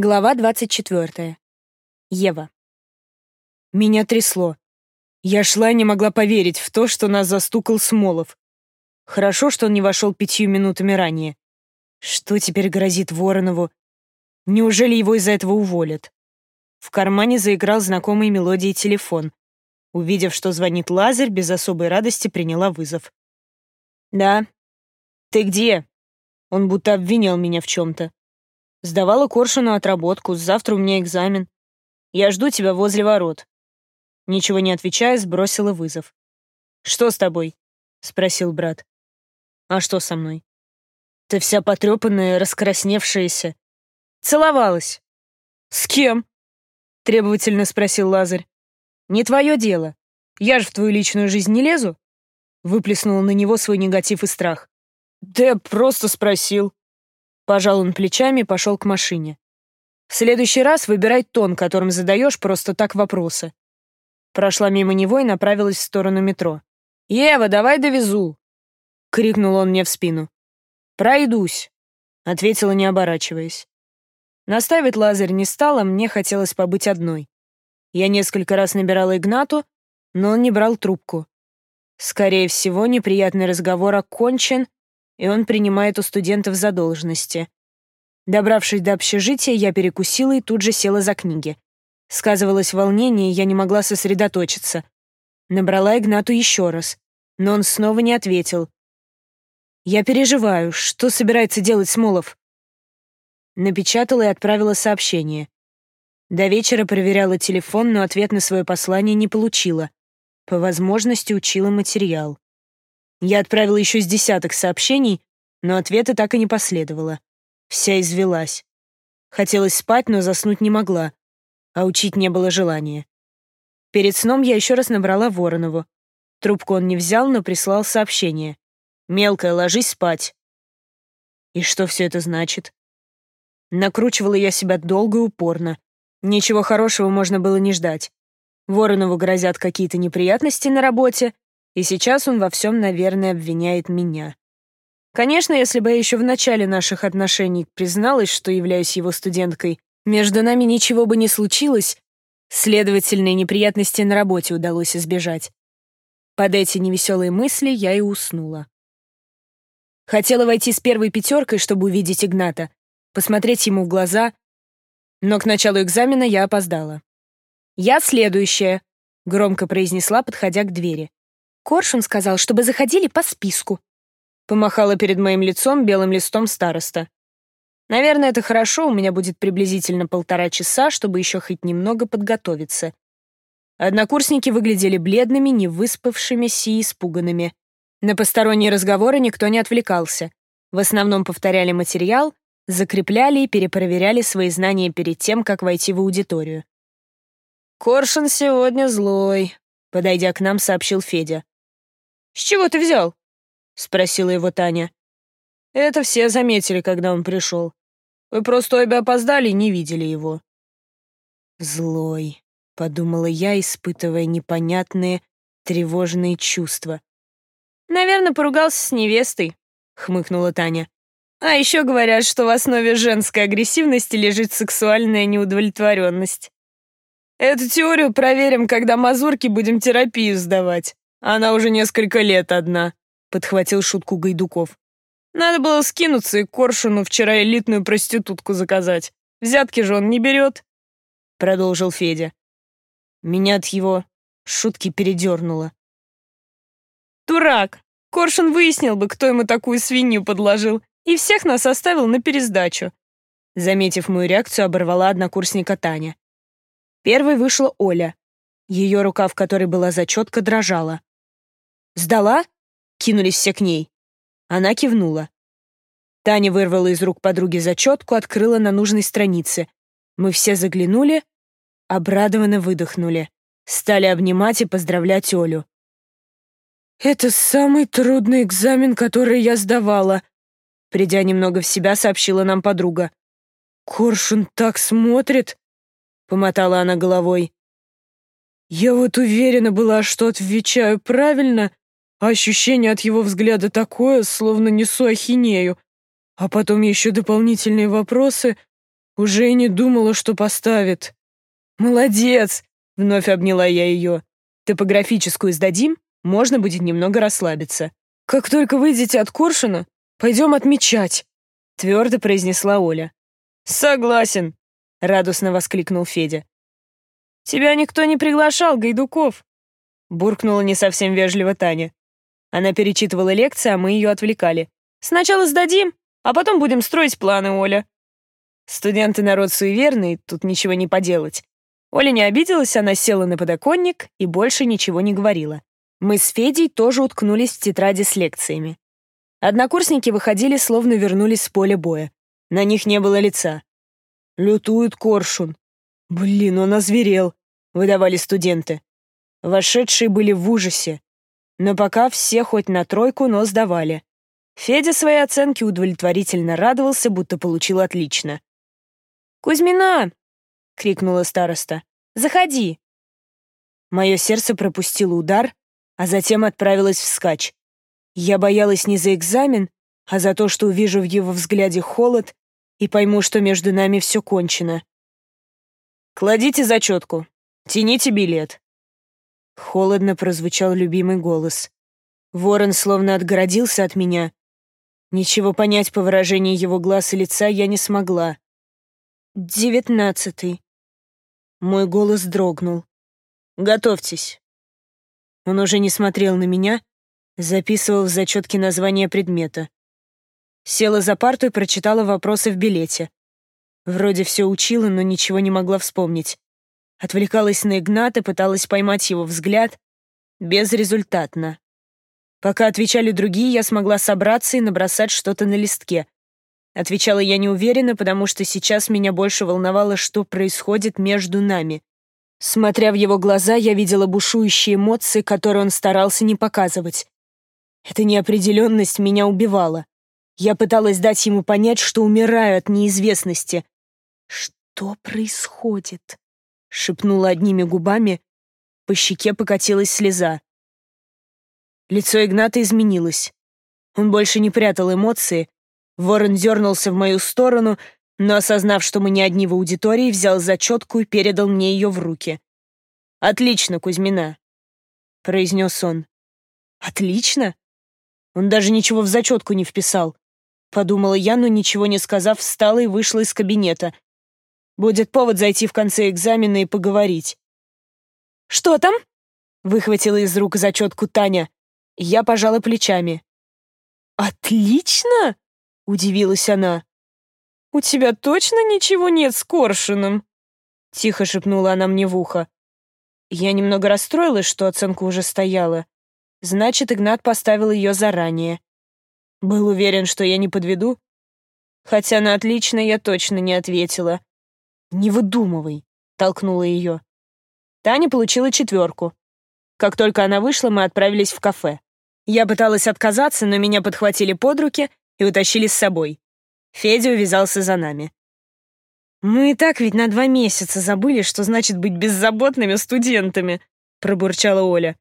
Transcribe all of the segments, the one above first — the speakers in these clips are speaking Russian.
Глава 24. Ева. Меня трясло. Я шла и не могла поверить в то, что нас застукал Смолов. Хорошо, что он не вошел пятью минутами ранее. Что теперь грозит Воронову? Неужели его из-за этого уволят? В кармане заиграл знакомый мелодией телефон. Увидев, что звонит Лазарь, без особой радости приняла вызов. «Да. Ты где?» Он будто обвинял меня в чем-то. Сдавала Коршуну отработку, завтра у меня экзамен. Я жду тебя возле ворот». Ничего не отвечая, сбросила вызов. «Что с тобой?» — спросил брат. «А что со мной?» «Ты вся потрепанная, раскрасневшаяся. Целовалась». «С кем?» — требовательно спросил Лазарь. «Не твое дело. Я же в твою личную жизнь не лезу?» Выплеснул на него свой негатив и страх. «Да просто спросил», Пожал он плечами и пошел к машине. В следующий раз выбирай тон, которым задаешь просто так вопросы. Прошла мимо него и направилась в сторону метро. «Ева, давай довезу!» — крикнул он мне в спину. «Пройдусь», — ответила, не оборачиваясь. Наставить Лазарь не стала, мне хотелось побыть одной. Я несколько раз набирала Игнату, но он не брал трубку. Скорее всего, неприятный разговор окончен, и он принимает у студентов задолженности. Добравшись до общежития, я перекусила и тут же села за книги. Сказывалось волнение, я не могла сосредоточиться. Набрала Игнату еще раз, но он снова не ответил. «Я переживаю. Что собирается делать Смолов?» Напечатала и отправила сообщение. До вечера проверяла телефон, но ответ на свое послание не получила. По возможности учила материал. Я отправила еще с десяток сообщений, но ответа так и не последовало. Вся извелась. Хотелось спать, но заснуть не могла, а учить не было желания. Перед сном я еще раз набрала Воронову. Трубку он не взял, но прислал сообщение. «Мелкая, ложись спать». И что все это значит? Накручивала я себя долго и упорно. Ничего хорошего можно было не ждать. Воронову грозят какие-то неприятности на работе, и сейчас он во всем, наверное, обвиняет меня. Конечно, если бы я еще в начале наших отношений призналась, что являюсь его студенткой, между нами ничего бы не случилось, следовательно, неприятности на работе удалось избежать. Под эти невеселые мысли я и уснула. Хотела войти с первой пятеркой, чтобы увидеть Игната, посмотреть ему в глаза, но к началу экзамена я опоздала. «Я следующая», — громко произнесла, подходя к двери. Коршун сказал, чтобы заходили по списку. Помахала перед моим лицом белым листом староста. Наверное, это хорошо, у меня будет приблизительно полтора часа, чтобы еще хоть немного подготовиться. Однокурсники выглядели бледными, невыспавшимися и испуганными. На посторонние разговоры никто не отвлекался. В основном повторяли материал, закрепляли и перепроверяли свои знания перед тем, как войти в аудиторию. «Коршун сегодня злой», — подойдя к нам, сообщил Федя. «С чего ты взял?» — спросила его Таня. «Это все заметили, когда он пришел. Вы просто обе опоздали и не видели его». «Злой», — подумала я, испытывая непонятные, тревожные чувства. «Наверное, поругался с невестой», — хмыкнула Таня. «А еще говорят, что в основе женской агрессивности лежит сексуальная неудовлетворенность. Эту теорию проверим, когда мазурки будем терапию сдавать». Она уже несколько лет одна», — подхватил шутку Гайдуков. «Надо было скинуться и Коршуну вчера элитную проститутку заказать. Взятки же он не берет», — продолжил Федя. Меня от его шутки передернуло. «Дурак! Коршун выяснил бы, кто ему такую свинью подложил, и всех нас оставил на пересдачу». Заметив мою реакцию, оборвала однокурсника Таня. Первой вышла Оля. Ее рука, в которой была зачетка, дрожала. «Сдала?» — кинулись все к ней. Она кивнула. Таня вырвала из рук подруги зачетку, открыла на нужной странице. Мы все заглянули, обрадованно выдохнули. Стали обнимать и поздравлять Олю. «Это самый трудный экзамен, который я сдавала», придя немного в себя, сообщила нам подруга. «Коршун так смотрит», — помотала она головой. «Я вот уверена была, что отвечаю правильно, а ощущение от его взгляда такое, словно несу ахинею. А потом еще дополнительные вопросы. Уже и не думала, что поставит. Молодец! Вновь обняла я ее. Топографическую сдадим, можно будет немного расслабиться. Как только выйдете от Коршуна, пойдем отмечать, твердо произнесла Оля. Согласен, радостно воскликнул Федя. Тебя никто не приглашал, Гайдуков, буркнула не совсем вежливо Таня. Она перечитывала лекции, а мы ее отвлекали. Сначала сдадим, а потом будем строить планы, Оля. Студенты народ суеверный, тут ничего не поделать. Оля не обиделась, она села на подоконник и больше ничего не говорила. Мы с Федей тоже уткнулись в тетради с лекциями. Однокурсники выходили, словно вернулись с поля боя. На них не было лица. «Лютует коршун». «Блин, он озверел», — выдавали студенты. Вошедшие были в ужасе. Но пока все хоть на тройку, но сдавали. Федя свои оценки удовлетворительно радовался, будто получил отлично. «Кузьмина!» — крикнула староста. «Заходи!» Мое сердце пропустило удар, а затем отправилось вскачь. Я боялась не за экзамен, а за то, что увижу в его взгляде холод и пойму, что между нами все кончено. «Кладите зачетку. Тяните билет». Холодно прозвучал любимый голос. Ворон словно отгородился от меня. Ничего понять по выражению его глаз и лица я не смогла. «Девятнадцатый». Мой голос дрогнул. «Готовьтесь». Он уже не смотрел на меня, записывал в зачетке название предмета. Села за парту и прочитала вопросы в билете. Вроде все учила, но ничего не могла вспомнить. Отвлекалась на Игната, пыталась поймать его взгляд. Безрезультатно. Пока отвечали другие, я смогла собраться и набросать что-то на листке. Отвечала я неуверенно, потому что сейчас меня больше волновало, что происходит между нами. Смотря в его глаза, я видела бушующие эмоции, которые он старался не показывать. Эта неопределенность меня убивала. Я пыталась дать ему понять, что умираю от неизвестности. «Что происходит?» — шепнула одними губами. По щеке покатилась слеза. Лицо Игната изменилось. Он больше не прятал эмоции, Ворон дернулся в мою сторону, но, осознав, что мы не одни в аудитории, взял зачетку и передал мне ее в руки. «Отлично, Кузьмина», — произнес он. «Отлично?» Он даже ничего в зачетку не вписал. Подумала я, но ничего не сказав, встала и вышла из кабинета. Будет повод зайти в конце экзамена и поговорить. «Что там?» — выхватила из рук зачетку Таня. Я пожала плечами. «Отлично!» Удивилась она. «У тебя точно ничего нет с Коршуном?» Тихо шепнула она мне в ухо. Я немного расстроилась, что оценка уже стояла. Значит, Игнат поставил ее заранее. Был уверен, что я не подведу? Хотя на отлично я точно не ответила. «Не выдумывай», — толкнула ее. Таня получила четверку. Как только она вышла, мы отправились в кафе. Я пыталась отказаться, но меня подхватили под руки и утащили с собой. Федя увязался за нами. «Мы и так ведь на два месяца забыли, что значит быть беззаботными студентами», пробурчала Оля.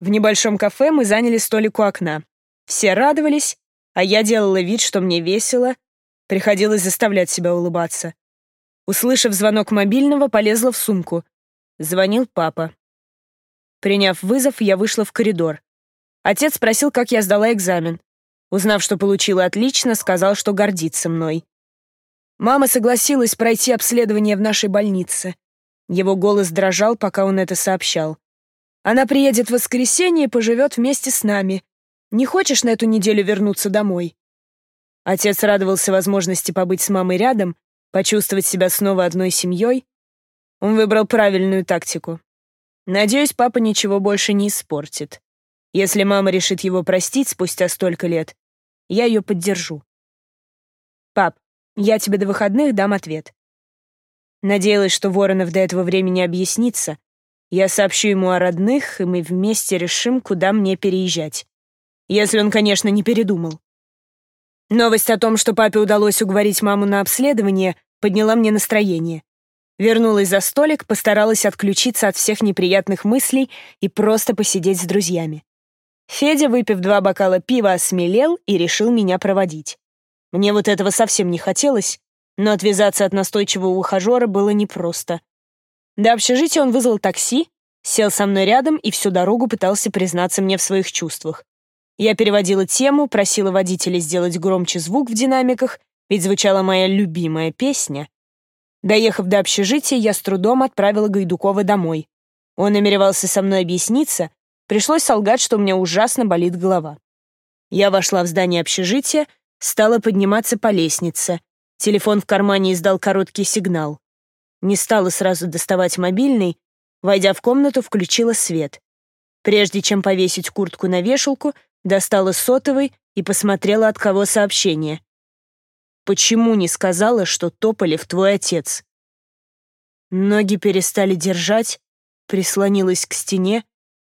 В небольшом кафе мы заняли столик у окна. Все радовались, а я делала вид, что мне весело. Приходилось заставлять себя улыбаться. Услышав звонок мобильного, полезла в сумку. Звонил папа. Приняв вызов, я вышла в коридор. Отец спросил, как я сдала экзамен. Узнав, что получила отлично, сказал, что гордится мной. Мама согласилась пройти обследование в нашей больнице. Его голос дрожал, пока он это сообщал. Она приедет в воскресенье и поживет вместе с нами. Не хочешь на эту неделю вернуться домой? Отец радовался возможности побыть с мамой рядом, почувствовать себя снова одной семьей. Он выбрал правильную тактику. Надеюсь, папа ничего больше не испортит. Если мама решит его простить спустя столько лет, я ее поддержу. Пап, я тебе до выходных дам ответ. Надеялась, что Воронов до этого времени объяснится. Я сообщу ему о родных, и мы вместе решим, куда мне переезжать. Если он, конечно, не передумал. Новость о том, что папе удалось уговорить маму на обследование, подняла мне настроение. Вернулась за столик, постаралась отключиться от всех неприятных мыслей и просто посидеть с друзьями. Федя, выпив два бокала пива, осмелел и решил меня проводить. Мне вот этого совсем не хотелось, Но отвязаться от настойчивого ухажера было непросто. До общежития он вызвал такси, сел со мной рядом и всю дорогу пытался признаться мне в своих чувствах. Я переводила тему, просила водителя сделать громче звук в динамиках, ведь звучала моя любимая песня. Доехав до общежития, я с трудом отправила Гайдукова домой. Он намеревался со мной объясниться, пришлось солгать, что у меня ужасно болит голова. Я вошла в здание общежития, стала подниматься по лестнице. Телефон в кармане издал короткий сигнал. Не стала сразу доставать мобильный, войдя в комнату, включила свет. Прежде чем повесить куртку на вешалку, достала сотовый и посмотрела, от кого сообщение. «Почему не сказала, что Тополев твой отец?» Ноги перестали держать, прислонилась к стене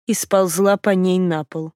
и сползла по ней на пол.